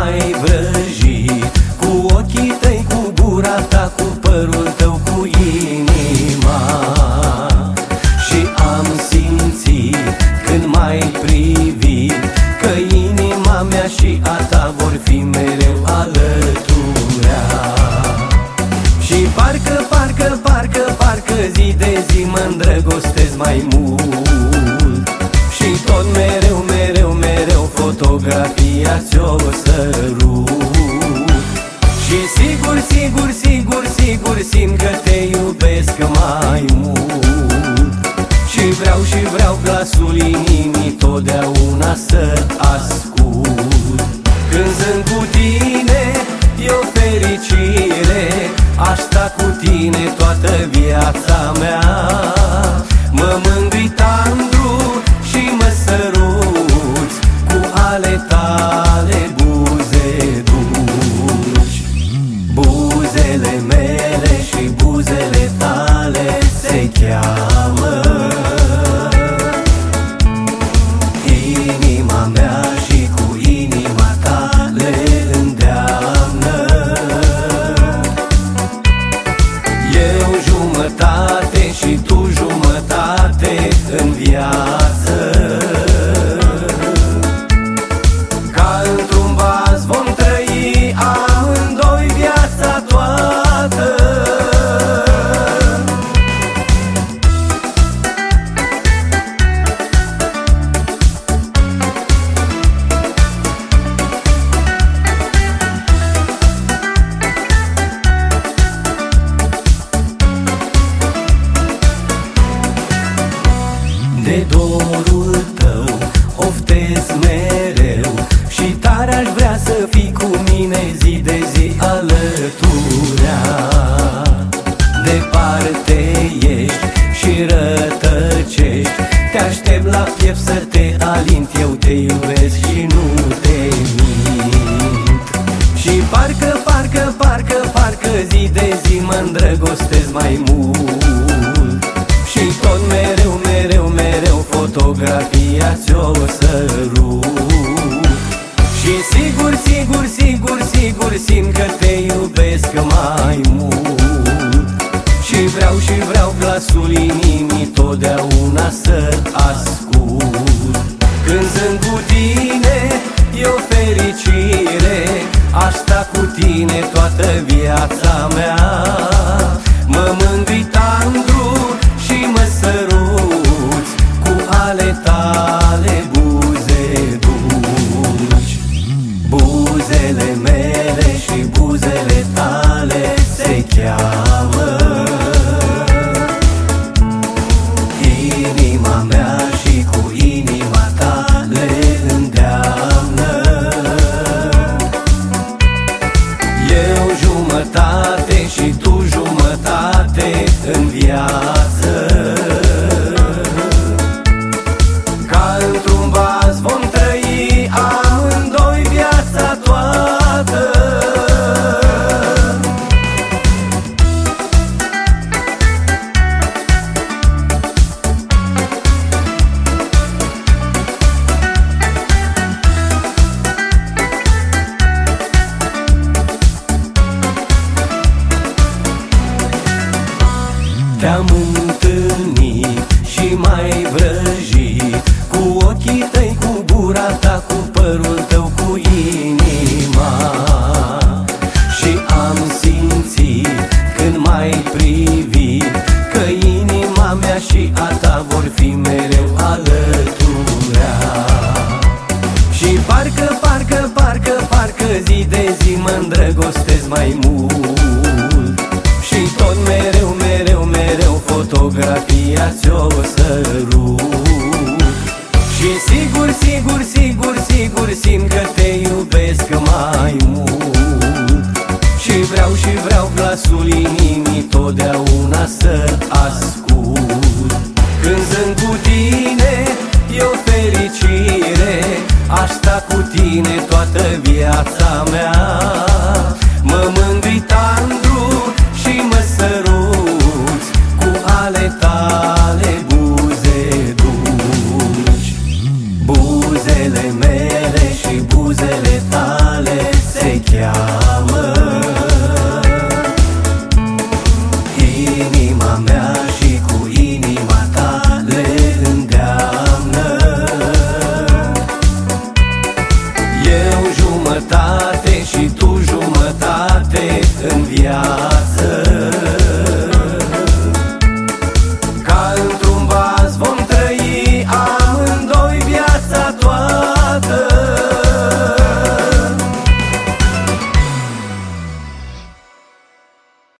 Te-am întâlnit și mai vrăjit Cu ochii tăi, cu gura ta, cu părul tău, cu inima. Și am simțit când mai privit Că inima mea și a ta vor fi mereu alăturea. Și parcă, parcă, parcă, parcă zi de zi mă îndrăgostez mai mult. Și tot mereu, mereu, mereu fotografia ți-o sărut Și sigur, sigur, sigur, sigur De dorul tău oftez mereu Și tare aș vrea să fii cu mine zi de zi alăturea. Departe ești și rătăcești Te aștept la piept să te alint Eu te iubesc și nu te mint. Și parcă, parcă, parcă, parcă zi de zi mă îndrăgostez mai mult. Și tot mereu, mereu, mereu fotografia ți-o sărut. Și sigur, sigur, sigur, sigur simt că te iubesc mai mult. Și vreau și vreau glasul inimii totdeauna să ascult. Când sunt cu tine e o fericire Aș sta cu tine toată viața mea. Mă mândri Buzele mele și buzele tale se cheamă. Inima mea și cu inima ta le îndeamnă. Eu jumătate și tu jumătate în viață Te-am întâlnit și mai vrăjit. Cu ochii tăi, cu gura ta, cu părul tău, cu inima. Și am simțit când mai privit Că inima mea și a ta vor fi mereu alăturea Și parcă, parcă, parcă, parcă zi de zi mă îndrăgostez cu tine toată viața mea. Mă mândri tandru și mă săruți Cu ale tale buze dulci Buzele mele și buzele tale se cheamă